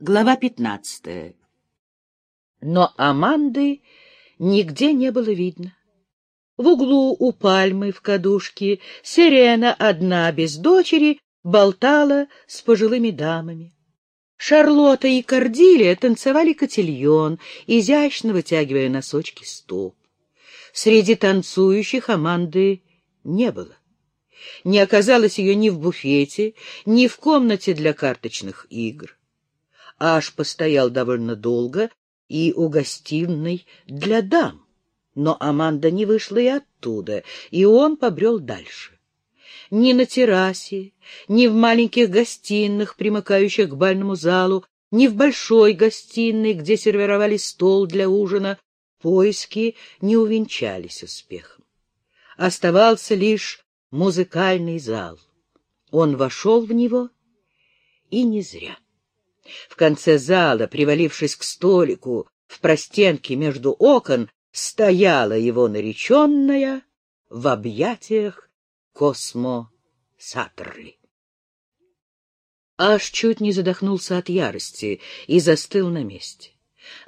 Глава пятнадцатая. Но Аманды нигде не было видно. В углу у пальмы в кадушке Сирена, одна без дочери, болтала с пожилыми дамами. Шарлотта и Кордилия танцевали котельон, изящно вытягивая носочки стоп. Среди танцующих Аманды не было. Не оказалось ее ни в буфете, ни в комнате для карточных игр. Аж постоял довольно долго и у гостиной для дам. Но Аманда не вышла и оттуда, и он побрел дальше. Ни на террасе, ни в маленьких гостиных, примыкающих к бальному залу, ни в большой гостиной, где сервировали стол для ужина, поиски не увенчались успехом. Оставался лишь музыкальный зал. Он вошел в него, и не зря. В конце зала, привалившись к столику, в простенке между окон, стояла его нареченная в объятиях Космо Саттерли. Аж чуть не задохнулся от ярости и застыл на месте.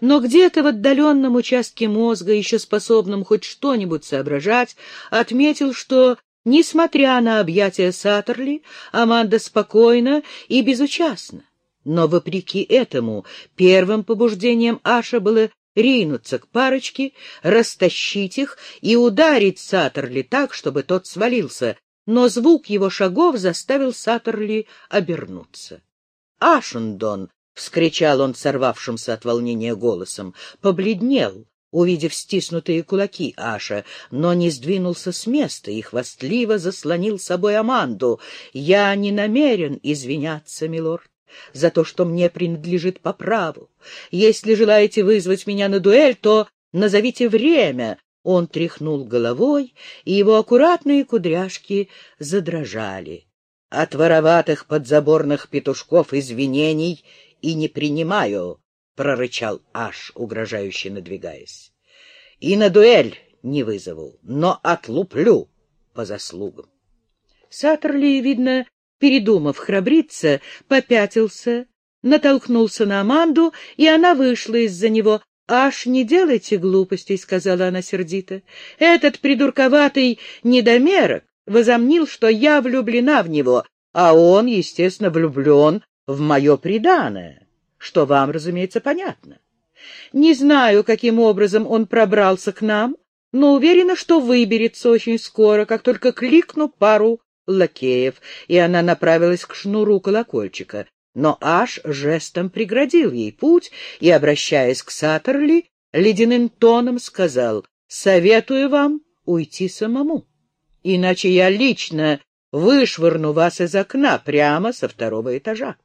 Но где-то в отдаленном участке мозга, еще способном хоть что-нибудь соображать, отметил, что, несмотря на объятия Саттерли, Аманда спокойна и безучастна. Но, вопреки этому, первым побуждением Аша было ринуться к парочке, растащить их и ударить Саттерли так, чтобы тот свалился, но звук его шагов заставил Саттерли обернуться. «Ашендон!» — вскричал он сорвавшимся от волнения голосом, побледнел, увидев стиснутые кулаки Аша, но не сдвинулся с места и хвастливо заслонил собой Аманду. «Я не намерен извиняться, милорд за то, что мне принадлежит по праву. Если желаете вызвать меня на дуэль, то назовите время. Он тряхнул головой, и его аккуратные кудряшки задрожали. От вороватых подзаборных петушков извинений и не принимаю, — прорычал Аш, угрожающе надвигаясь. — И на дуэль не вызову, но отлуплю по заслугам. Саттерли, видно, передумав храбриться, попятился, натолкнулся на Аманду, и она вышла из-за него. «Аж не делайте глупостей», — сказала она сердито. «Этот придурковатый недомерок возомнил, что я влюблена в него, а он, естественно, влюблен в мое преданное, что вам, разумеется, понятно. Не знаю, каким образом он пробрался к нам, но уверена, что выберется очень скоро, как только кликну пару лакеев, и она направилась к шнуру колокольчика. Но Аш жестом преградил ей путь и, обращаясь к Саттерли, ледяным тоном сказал, «Советую вам уйти самому, иначе я лично вышвырну вас из окна прямо со второго этажа».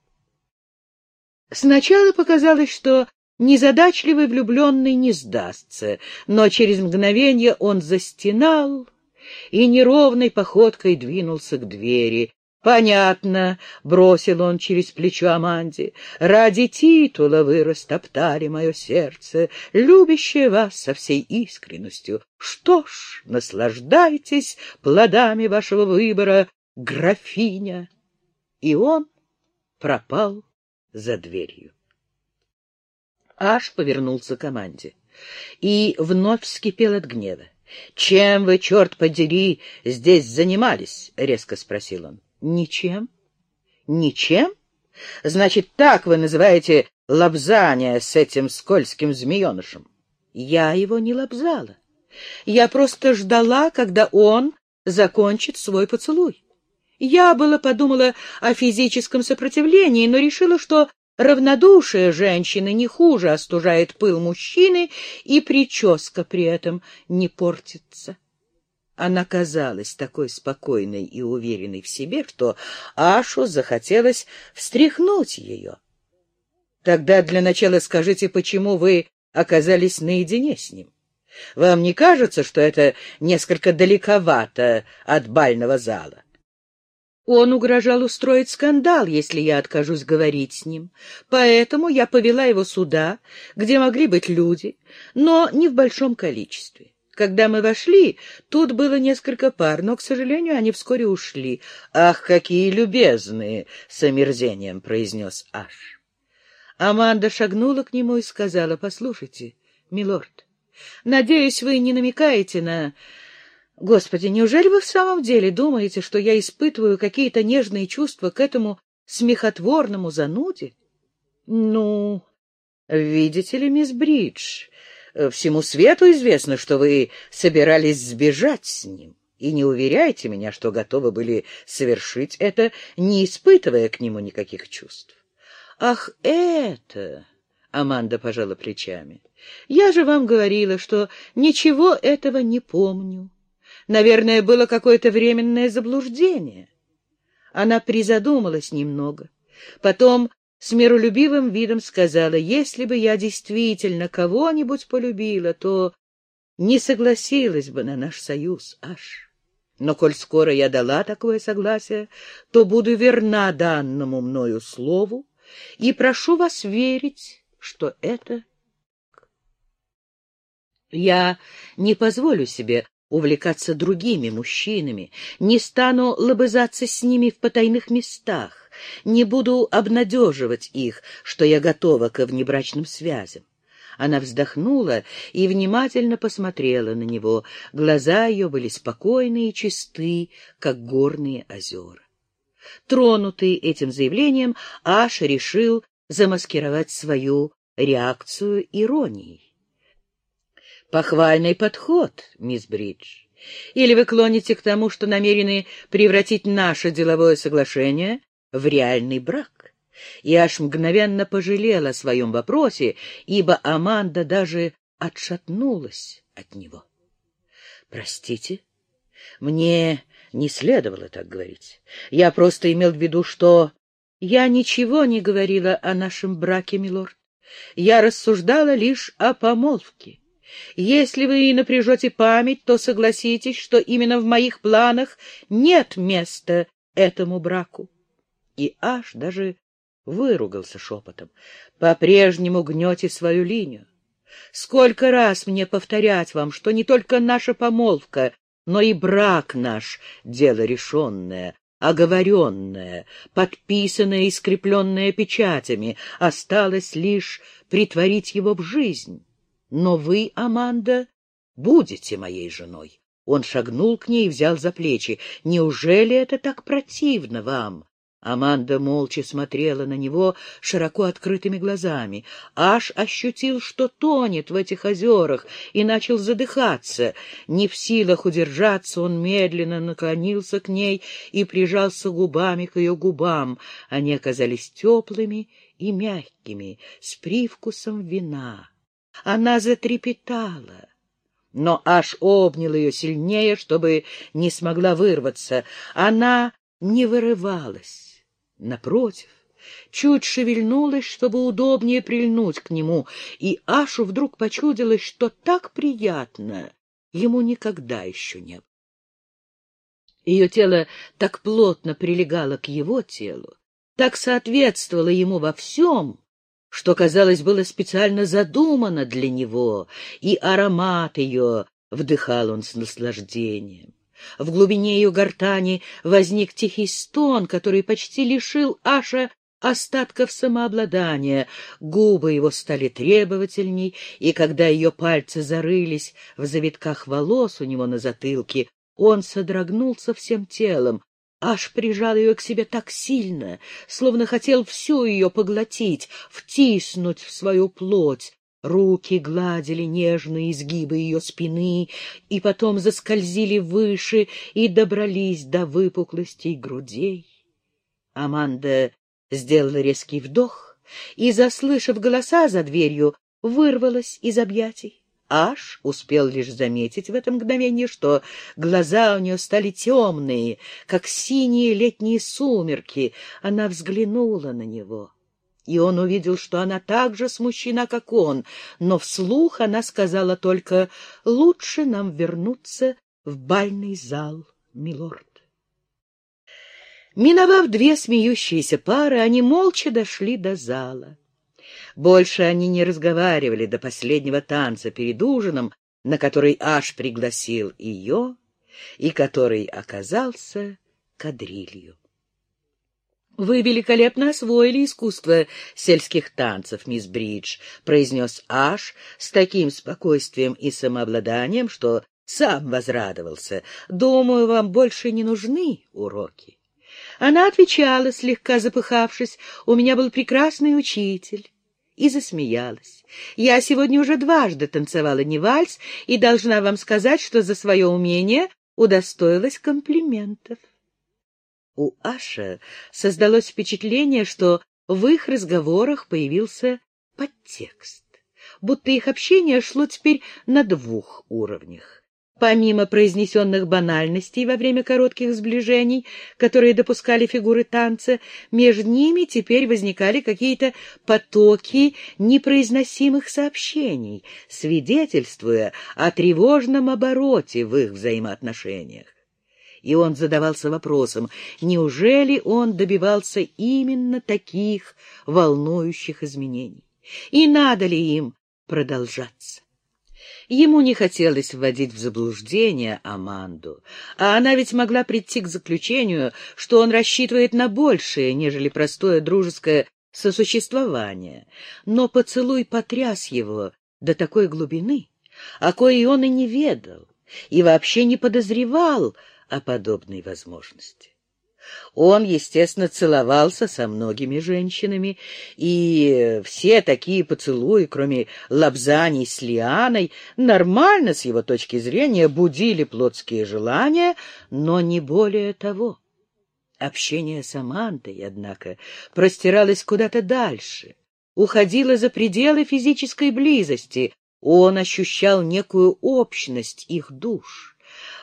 Сначала показалось, что незадачливый влюбленный не сдастся, но через мгновение он застенал, и неровной походкой двинулся к двери. «Понятно», — бросил он через плечо Аманде, — «ради титула вы растоптали мое сердце, любящее вас со всей искренностью. Что ж, наслаждайтесь плодами вашего выбора, графиня». И он пропал за дверью. Аж повернулся к команде и вновь вскипел от гнева. — Чем вы, черт подери, здесь занимались? — резко спросил он. — Ничем. — Ничем? Значит, так вы называете лобзание с этим скользким змеенышем? Я его не лобзала. Я просто ждала, когда он закончит свой поцелуй. Я было подумала о физическом сопротивлении, но решила, что Равнодушие женщины не хуже остужает пыл мужчины, и прическа при этом не портится. Она казалась такой спокойной и уверенной в себе, что Ашу захотелось встряхнуть ее. Тогда для начала скажите, почему вы оказались наедине с ним? Вам не кажется, что это несколько далековато от бального зала? Он угрожал устроить скандал, если я откажусь говорить с ним. Поэтому я повела его сюда, где могли быть люди, но не в большом количестве. Когда мы вошли, тут было несколько пар, но, к сожалению, они вскоре ушли. «Ах, какие любезные!» — с омерзением произнес Аш. Аманда шагнула к нему и сказала, «Послушайте, милорд, надеюсь, вы не намекаете на... Господи, неужели вы в самом деле думаете, что я испытываю какие-то нежные чувства к этому смехотворному зануде? Ну, видите ли, мисс Бридж, всему свету известно, что вы собирались сбежать с ним. И не уверяйте меня, что готовы были совершить это, не испытывая к нему никаких чувств. Ах, это... Аманда пожала плечами. Я же вам говорила, что ничего этого не помню. Наверное, было какое-то временное заблуждение. Она призадумалась немного. Потом с миролюбивым видом сказала, если бы я действительно кого-нибудь полюбила, то не согласилась бы на наш союз, аж. Но коль скоро я дала такое согласие, то буду верна данному мною слову и прошу вас верить, что это я не позволю себе увлекаться другими мужчинами, не стану лобызаться с ними в потайных местах, не буду обнадеживать их, что я готова к внебрачным связям. Она вздохнула и внимательно посмотрела на него. Глаза ее были спокойные и чисты, как горные озера. Тронутый этим заявлением, Аш решил замаскировать свою реакцию иронией. Похвальный подход, мисс Бридж. Или вы клоните к тому, что намерены превратить наше деловое соглашение в реальный брак? И аж мгновенно пожалела о своем вопросе, ибо Аманда даже отшатнулась от него. Простите, мне не следовало так говорить. Я просто имел в виду, что... Я ничего не говорила о нашем браке, милорд. Я рассуждала лишь о помолвке. Если вы напряжете память, то согласитесь, что именно в моих планах нет места этому браку. И аж даже выругался шепотом. По-прежнему гнете свою линию. Сколько раз мне повторять вам, что не только наша помолвка, но и брак наш — дело решенное, оговоренное, подписанное и скрепленное печатями, осталось лишь притворить его в жизнь. Но вы, Аманда, будете моей женой. Он шагнул к ней и взял за плечи. Неужели это так противно вам? Аманда молча смотрела на него широко открытыми глазами. Аж ощутил, что тонет в этих озерах, и начал задыхаться. Не в силах удержаться, он медленно наклонился к ней и прижался губами к ее губам. Они оказались теплыми и мягкими, с привкусом вина. Она затрепетала, но аж обнял ее сильнее, чтобы не смогла вырваться. Она не вырывалась. Напротив, чуть шевельнулась, чтобы удобнее прильнуть к нему, и Ашу вдруг почудилось, что так приятно ему никогда еще не было. Ее тело так плотно прилегало к его телу, так соответствовало ему во всем, что, казалось, было специально задумано для него, и аромат ее вдыхал он с наслаждением. В глубине ее гортани возник тихий стон, который почти лишил Аша остатков самообладания. Губы его стали требовательней, и когда ее пальцы зарылись в завитках волос у него на затылке, он содрогнулся всем телом, аж прижал ее к себе так сильно, словно хотел всю ее поглотить, втиснуть в свою плоть. Руки гладили нежные изгибы ее спины и потом заскользили выше и добрались до выпуклостей грудей. Аманда сделала резкий вдох и, заслышав голоса за дверью, вырвалась из объятий. Аш успел лишь заметить в это мгновение, что глаза у нее стали темные, как синие летние сумерки. Она взглянула на него, и он увидел, что она так же смущена, как он, но вслух она сказала только «Лучше нам вернуться в бальный зал, милорд». Миновав две смеющиеся пары, они молча дошли до зала. Больше они не разговаривали до последнего танца перед ужином, на который Аш пригласил ее и который оказался кадрилью. Вы великолепно освоили искусство сельских танцев, мисс Бридж, произнес Аш с таким спокойствием и самообладанием, что сам возрадовался. Думаю, вам больше не нужны уроки. Она отвечала, слегка запыхавшись, «У меня был прекрасный учитель» и засмеялась. Я сегодня уже дважды танцевала не вальс и должна вам сказать, что за свое умение удостоилась комплиментов. У Аша создалось впечатление, что в их разговорах появился подтекст, будто их общение шло теперь на двух уровнях. Помимо произнесенных банальностей во время коротких сближений, которые допускали фигуры танца, между ними теперь возникали какие-то потоки непроизносимых сообщений, свидетельствуя о тревожном обороте в их взаимоотношениях. И он задавался вопросом, неужели он добивался именно таких волнующих изменений? И надо ли им продолжаться? Ему не хотелось вводить в заблуждение Аманду, а она ведь могла прийти к заключению, что он рассчитывает на большее, нежели простое дружеское сосуществование. Но поцелуй потряс его до такой глубины, о коей он и не ведал, и вообще не подозревал о подобной возможности. Он, естественно, целовался со многими женщинами, и все такие поцелуи, кроме лапзаний с Лианой, нормально, с его точки зрения, будили плотские желания, но не более того. Общение с Амантой, однако, простиралось куда-то дальше, уходило за пределы физической близости. Он ощущал некую общность их душ,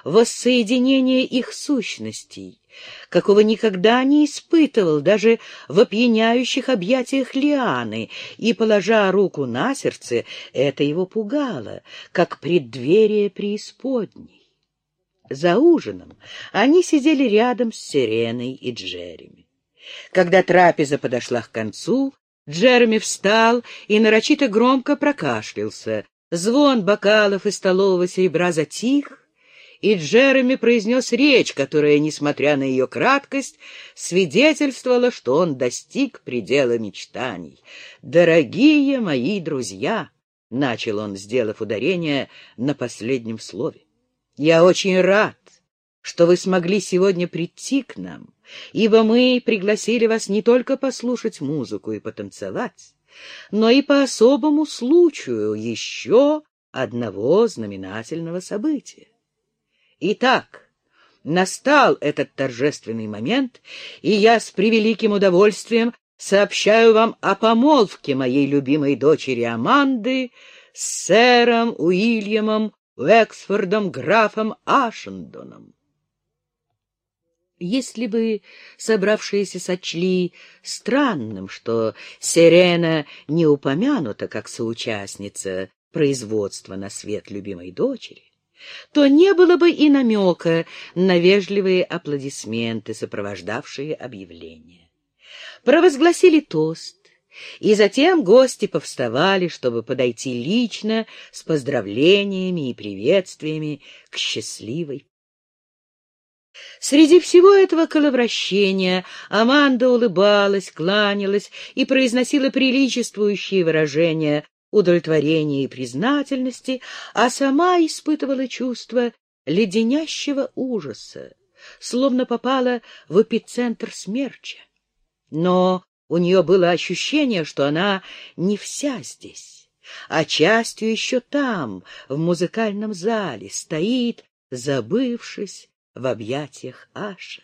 воссоединение их сущностей, какого никогда не испытывал даже в опьяняющих объятиях Лианы, и, положа руку на сердце, это его пугало, как преддверие преисподней. За ужином они сидели рядом с Сиреной и Джереми. Когда трапеза подошла к концу, Джереми встал и нарочито громко прокашлялся. Звон бокалов и столового серебра затих, и Джереми произнес речь, которая, несмотря на ее краткость, свидетельствовала, что он достиг предела мечтаний. «Дорогие мои друзья!» — начал он, сделав ударение на последнем слове. «Я очень рад, что вы смогли сегодня прийти к нам, ибо мы пригласили вас не только послушать музыку и потанцевать, но и по особому случаю еще одного знаменательного события. Итак, настал этот торжественный момент, и я с превеликим удовольствием сообщаю вам о помолвке моей любимой дочери Аманды с сэром Уильямом Уэксфордом графом Ашендоном. Если бы собравшиеся сочли странным, что Сирена не упомянута как соучастница производства на свет любимой дочери, то не было бы и намека на вежливые аплодисменты, сопровождавшие объявление. Провозгласили тост, и затем гости повставали, чтобы подойти лично с поздравлениями и приветствиями к счастливой. Среди всего этого коловращения Аманда улыбалась, кланялась и произносила приличествующие выражения удовлетворения и признательности, а сама испытывала чувство леденящего ужаса, словно попала в эпицентр смерча. Но у нее было ощущение, что она не вся здесь, а частью еще там, в музыкальном зале, стоит, забывшись в объятиях Аша.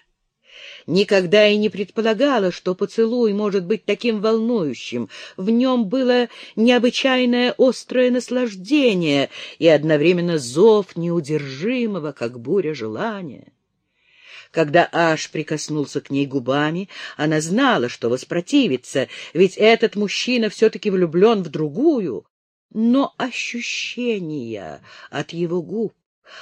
Никогда и не предполагала, что поцелуй может быть таким волнующим. В нем было необычайное острое наслаждение и одновременно зов неудержимого, как буря желания. Когда Аш прикоснулся к ней губами, она знала, что воспротивится, ведь этот мужчина все-таки влюблен в другую. Но ощущения от его губ,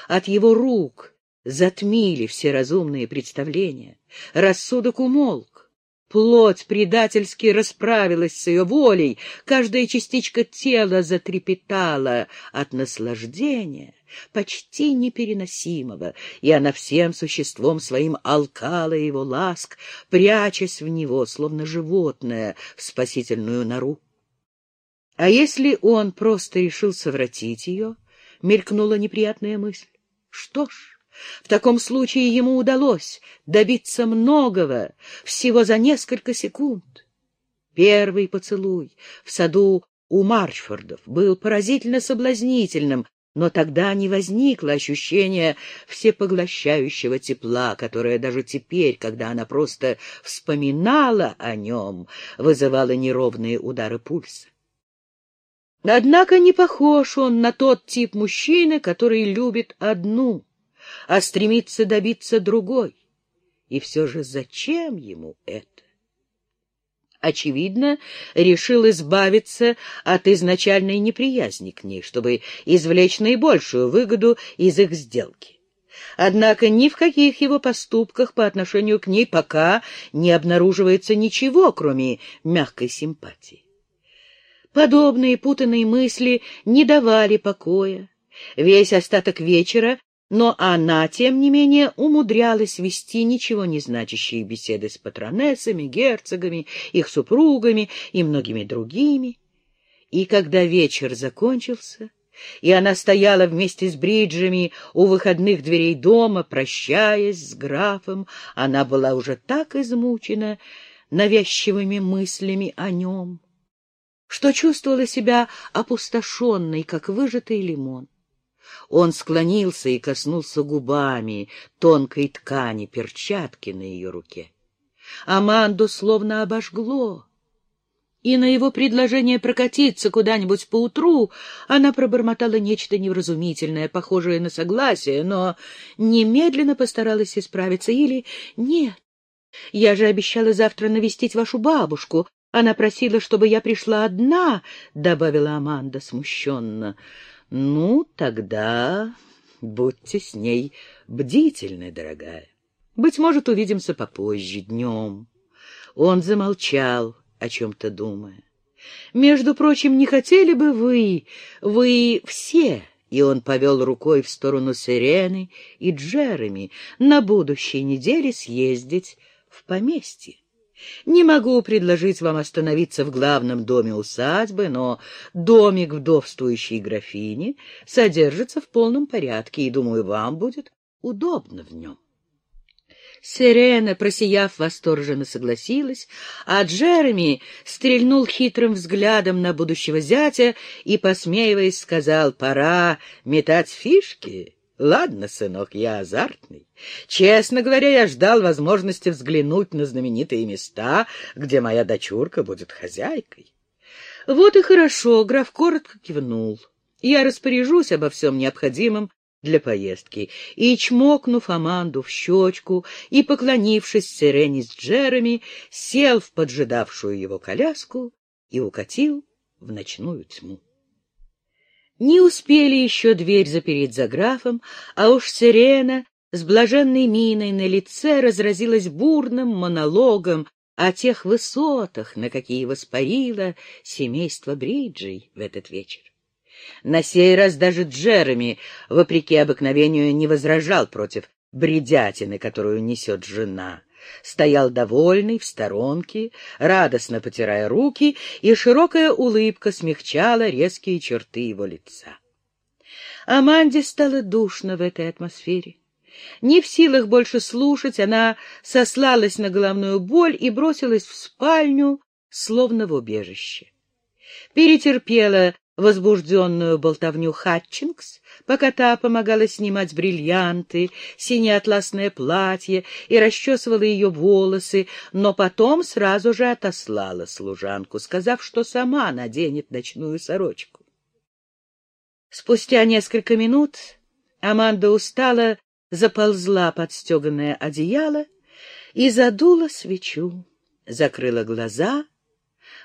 от его рук — затмили все разумные представления. Рассудок умолк. Плоть предательски расправилась с ее волей, каждая частичка тела затрепетала от наслаждения, почти непереносимого, и она всем существом своим алкала его ласк, прячась в него, словно животное, в спасительную нору. А если он просто решил совратить ее, мелькнула неприятная мысль. Что ж, в таком случае ему удалось добиться многого всего за несколько секунд. Первый поцелуй в саду у Марчфордов был поразительно соблазнительным, но тогда не возникло ощущения всепоглощающего тепла, которое даже теперь, когда она просто вспоминала о нем, вызывало неровные удары пульса. Однако не похож он на тот тип мужчины, который любит одну а стремится добиться другой. И все же зачем ему это? Очевидно, решил избавиться от изначальной неприязни к ней, чтобы извлечь наибольшую выгоду из их сделки. Однако ни в каких его поступках по отношению к ней пока не обнаруживается ничего, кроме мягкой симпатии. Подобные путанные мысли не давали покоя. Весь остаток вечера но она, тем не менее, умудрялась вести ничего не значащие беседы с патронессами, герцогами, их супругами и многими другими. И когда вечер закончился, и она стояла вместе с Бриджами у выходных дверей дома, прощаясь с графом, она была уже так измучена навязчивыми мыслями о нем, что чувствовала себя опустошенной, как выжатый лимон. Он склонился и коснулся губами тонкой ткани перчатки на ее руке. Аманду словно обожгло. И на его предложение прокатиться куда-нибудь поутру она пробормотала нечто невразумительное, похожее на согласие, но немедленно постаралась исправиться. Или «Нет, я же обещала завтра навестить вашу бабушку. Она просила, чтобы я пришла одна», — добавила Аманда смущенно. Ну, тогда будьте с ней бдительны, дорогая. Быть может, увидимся попозже, днем. Он замолчал, о чем-то думая. Между прочим, не хотели бы вы, вы все, и он повел рукой в сторону Сирены и Джереми, на будущей неделе съездить в поместье? Не могу предложить вам остановиться в главном доме усадьбы, но домик вдовствующей графини содержится в полном порядке, и, думаю, вам будет удобно в нем. Сирена, просияв, восторженно согласилась, а Джереми стрельнул хитрым взглядом на будущего зятя и, посмеиваясь, сказал, «Пора метать фишки». Ладно, сынок, я азартный. Честно говоря, я ждал возможности взглянуть на знаменитые места, где моя дочурка будет хозяйкой. Вот и хорошо, граф коротко кивнул. Я распоряжусь обо всем необходимом для поездки. И, чмокнув Аманду в щечку и поклонившись Сирене с Джереми, сел в поджидавшую его коляску и укатил в ночную тьму. Не успели еще дверь запереть за графом, а уж Сирена с блаженной миной на лице разразилась бурным монологом о тех высотах, на какие воспарило семейство Бриджей в этот вечер. На сей раз даже Джереми, вопреки обыкновению, не возражал против бредятины, которую несет жена стоял довольный в сторонке, радостно потирая руки, и широкая улыбка смягчала резкие черты его лица. Аманде стало душно в этой атмосфере. Не в силах больше слушать, она сослалась на головную боль и бросилась в спальню, словно в убежище. Перетерпела возбужденную болтовню Хатчингс, пока та помогала снимать бриллианты, синее атласное платье и расчесывала ее волосы, но потом сразу же отослала служанку, сказав, что сама наденет ночную сорочку. Спустя несколько минут Аманда устала, заползла под стеганое одеяло и задула свечу, закрыла глаза —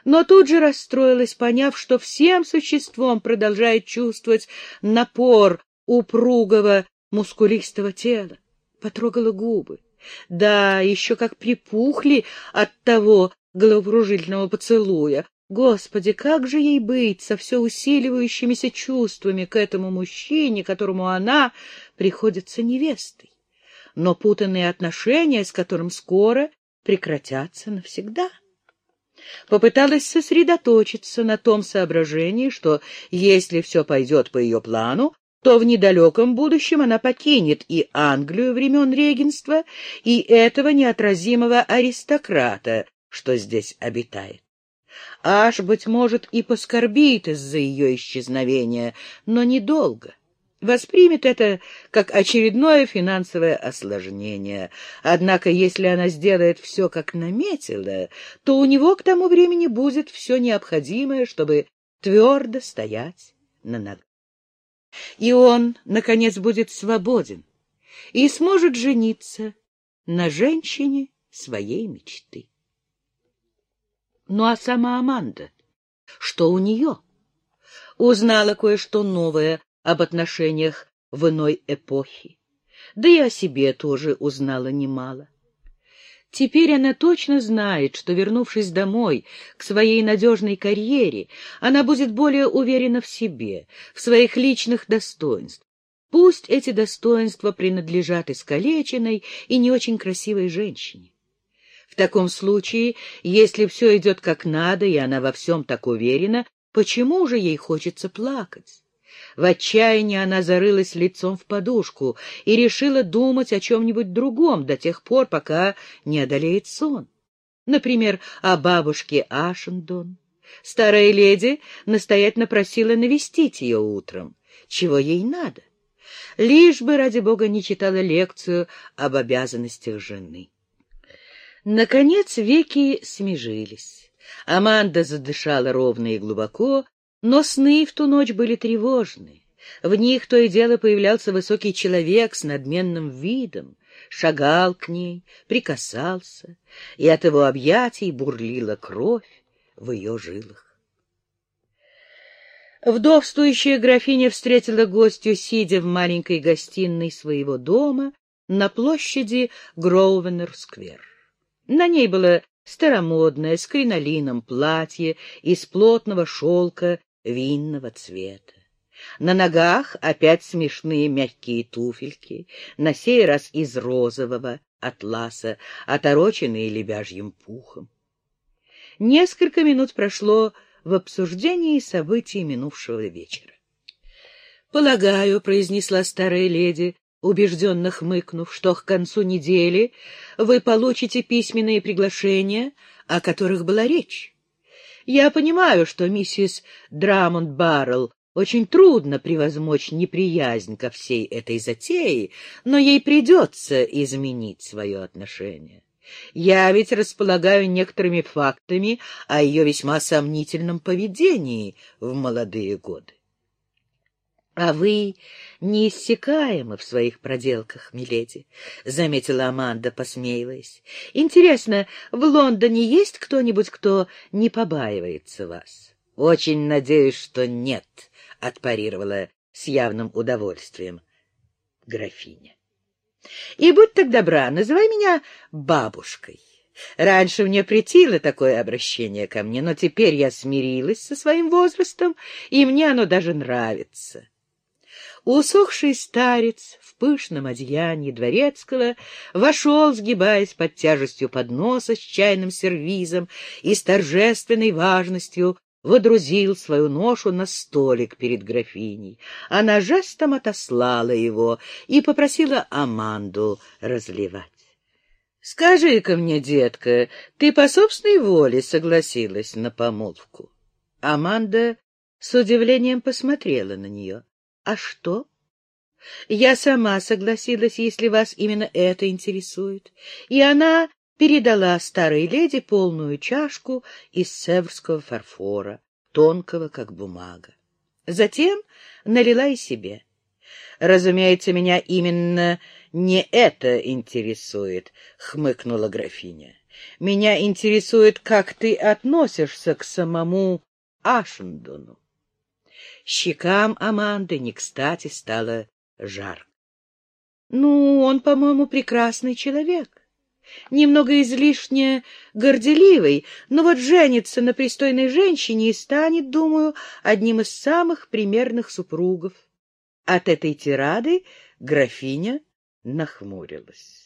но тут же расстроилась, поняв, что всем существом продолжает чувствовать напор упругого мускулистого тела. Потрогала губы, Да, еще как припухли от того головокружительного поцелуя. Господи, как же ей быть со все усиливающимися чувствами к этому мужчине, которому она приходится невестой, но путанные отношения, с которым скоро прекратятся навсегда? Попыталась сосредоточиться на том соображении, что если все пойдет по ее плану, то в недалеком будущем она покинет и Англию времен регенства, и этого неотразимого аристократа, что здесь обитает. Аж, быть может, и поскорбит из-за ее исчезновения, но недолго. Воспримет это как очередное финансовое осложнение. Однако, если она сделает все, как наметила, то у него к тому времени будет все необходимое, чтобы твердо стоять на ногах. И он, наконец, будет свободен и сможет жениться на женщине своей мечты. Ну а сама Аманда? Что у нее? Узнала кое-что новое об отношениях в иной эпохе. Да и о себе тоже узнала немало. Теперь она точно знает, что, вернувшись домой, к своей надежной карьере, она будет более уверена в себе, в своих личных достоинствах. Пусть эти достоинства принадлежат искалеченной и не очень красивой женщине. В таком случае, если все идет как надо, и она во всем так уверена, почему же ей хочется плакать? В отчаянии она зарылась лицом в подушку и решила думать о чем-нибудь другом до тех пор, пока не одолеет сон. Например, о бабушке Ашендон. Старая леди настоятельно просила навестить ее утром. Чего ей надо? Лишь бы, ради бога, не читала лекцию об обязанностях жены. Наконец веки смежились. Аманда задышала ровно и глубоко, но сны в ту ночь были тревожны. В них то и дело появлялся высокий человек с надменным видом, шагал к ней, прикасался, и от его объятий бурлила кровь в ее жилах. Вдовствующая графиня встретила гостью, сидя в маленькой гостиной своего дома на площади Гроувенер-сквер. На ней было старомодное с кринолином платье из плотного шелка винного цвета. На ногах опять смешные мягкие туфельки, на сей раз из розового атласа, отороченные лебяжьим пухом. Несколько минут прошло в обсуждении событий минувшего вечера. — Полагаю, — произнесла старая леди, убежденно хмыкнув, что к концу недели вы получите письменные приглашения, о которых была речь. Я понимаю, что миссис Драмонд Баррелл очень трудно превозмочь неприязнь ко всей этой затее, но ей придется изменить свое отношение. Я ведь располагаю некоторыми фактами о ее весьма сомнительном поведении в молодые годы. — А вы неиссякаемы в своих проделках, миледи, — заметила Аманда, посмеиваясь. — Интересно, в Лондоне есть кто-нибудь, кто не побаивается вас? — Очень надеюсь, что нет, — отпарировала с явным удовольствием графиня. — И будь так добра, называй меня бабушкой. Раньше мне претило такое обращение ко мне, но теперь я смирилась со своим возрастом, и мне оно даже нравится. Усохший старец в пышном одеянии дворецкого вошел, сгибаясь под тяжестью подноса с чайным сервизом и с торжественной важностью водрузил свою ношу на столик перед графиней. Она жестом отослала его и попросила Аманду разливать. — Скажи-ка мне, детка, ты по собственной воле согласилась на помолвку? Аманда с удивлением посмотрела на нее. А что? Я сама согласилась, если вас именно это интересует. И она передала старой леди полную чашку из северского фарфора, тонкого, как бумага. Затем налила и себе. Разумеется, меня именно не это интересует, — хмыкнула графиня. Меня интересует, как ты относишься к самому Ашендону. Щекам Аманды не кстати стало жарко. Ну, он, по-моему, прекрасный человек. Немного излишне горделивый, но вот женится на пристойной женщине и станет, думаю, одним из самых примерных супругов. От этой тирады графиня нахмурилась.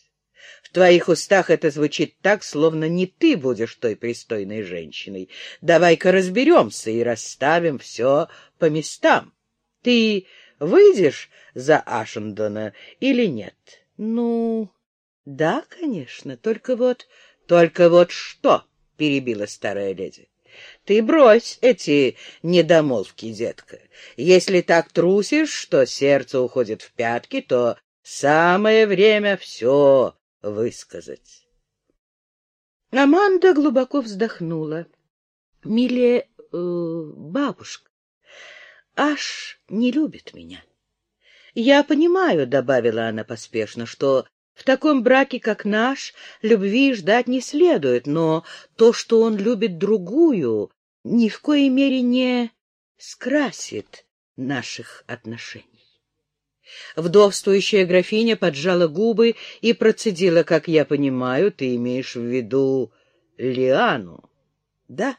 В твоих устах это звучит так, словно не ты будешь той пристойной женщиной. Давай-ка разберемся и расставим все по местам. Ты выйдешь за Ашендона или нет? Ну, да, конечно, только вот... Только вот что, — перебила старая леди. Ты брось эти недомолвки, детка. Если так трусишь, что сердце уходит в пятки, то самое время все высказать. Аманда глубоко вздохнула. — Миле, э, бабушка, аж не любит меня. — Я понимаю, — добавила она поспешно, — что в таком браке, как наш, любви ждать не следует, но то, что он любит другую, ни в коей мере не скрасит наших отношений. Вдовствующая графиня поджала губы и процедила, как я понимаю, ты имеешь в виду Лиану. Да.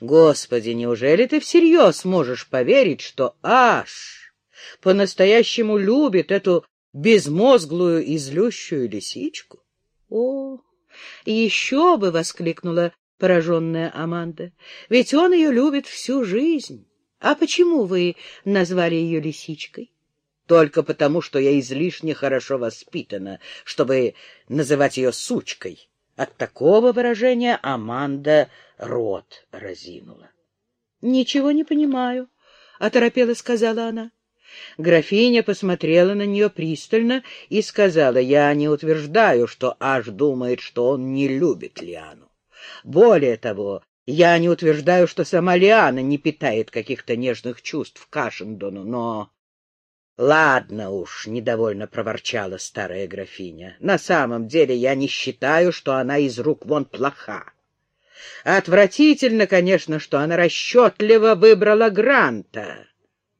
Господи, неужели ты всерьез можешь поверить, что Аш по-настоящему любит эту безмозглую и злющую лисичку? О, еще бы! — воскликнула пораженная Аманда. — Ведь он ее любит всю жизнь. А почему вы назвали ее лисичкой? Только потому, что я излишне хорошо воспитана, чтобы называть ее сучкой. От такого выражения Аманда рот разинула. — Ничего не понимаю, — оторопела сказала она. Графиня посмотрела на нее пристально и сказала, «Я не утверждаю, что Аш думает, что он не любит Лиану. Более того, я не утверждаю, что сама Лиана не питает каких-то нежных чувств к Ашендону, но Ладно уж, — недовольно проворчала старая графиня. На самом деле я не считаю, что она из рук вон плоха. Отвратительно, конечно, что она расчетливо выбрала Гранта.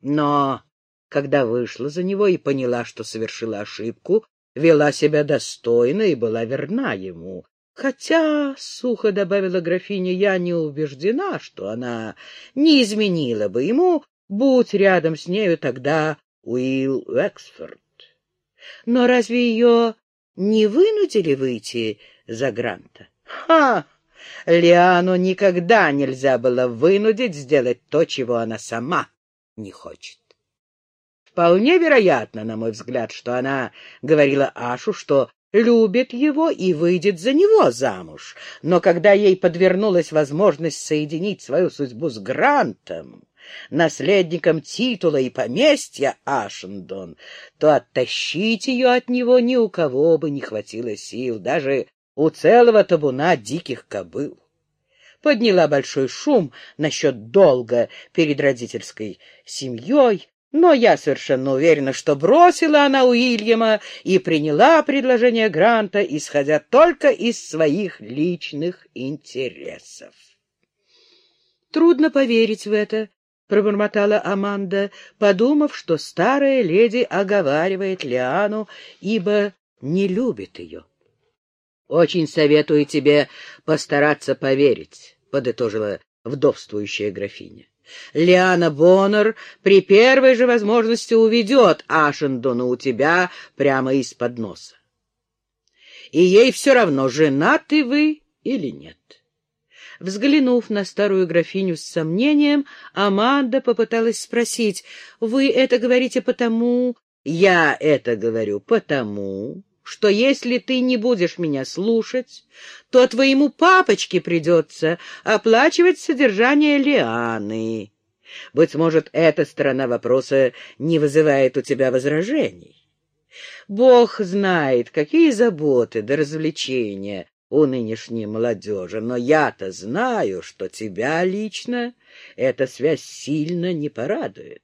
Но когда вышла за него и поняла, что совершила ошибку, вела себя достойно и была верна ему. Хотя, — сухо добавила графиня, — я не убеждена, что она не изменила бы ему, будь рядом с нею тогда Уилл Эксфорд. Но разве ее не вынудили выйти за Гранта? Ха! Лиану никогда нельзя было вынудить сделать то, чего она сама не хочет. Вполне вероятно, на мой взгляд, что она говорила Ашу, что любит его и выйдет за него замуж. Но когда ей подвернулась возможность соединить свою судьбу с Грантом, наследником титула и поместья Ашендон, то оттащить ее от него ни у кого бы не хватило сил, даже у целого табуна диких кобыл. Подняла большой шум насчет долга перед родительской семьей, но я совершенно уверена, что бросила она Уильяма и приняла предложение Гранта, исходя только из своих личных интересов. Трудно поверить в это, — пробормотала Аманда, подумав, что старая леди оговаривает Лиану, ибо не любит ее. — Очень советую тебе постараться поверить, — подытожила вдовствующая графиня. Лиана Боннер при первой же возможности уведет Ашендона у тебя прямо из-под носа. И ей все равно, женаты вы или нет. Взглянув на старую графиню с сомнением, Аманда попыталась спросить, «Вы это говорите потому...» «Я это говорю потому, что если ты не будешь меня слушать, то твоему папочке придется оплачивать содержание Лианы. Быть может, эта сторона вопроса не вызывает у тебя возражений. Бог знает, какие заботы до развлечения у нынешней молодежи, но я-то знаю, что тебя лично эта связь сильно не порадует.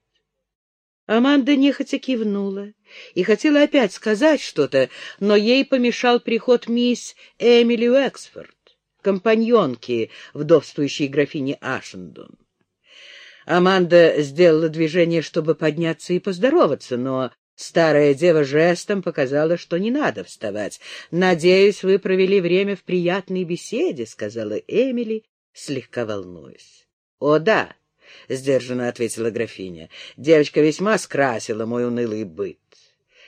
Аманда нехотя кивнула и хотела опять сказать что-то, но ей помешал приход мисс Эмили Уэксфорд, компаньонки вдовствующей графини Ашендон. Аманда сделала движение, чтобы подняться и поздороваться, но Старая дева жестом показала, что не надо вставать. «Надеюсь, вы провели время в приятной беседе», — сказала Эмили, слегка волнуясь. «О, да», — сдержанно ответила графиня, — «девочка весьма скрасила мой унылый быт».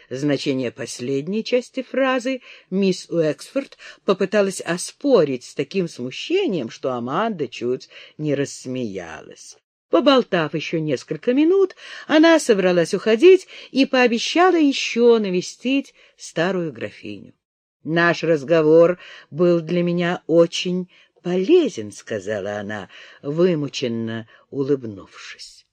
Значение последней части фразы мисс Уэксфорд попыталась оспорить с таким смущением, что Аманда чуть не рассмеялась. Поболтав еще несколько минут, она собралась уходить и пообещала еще навестить старую графиню. «Наш разговор был для меня очень полезен», — сказала она, вымученно улыбнувшись.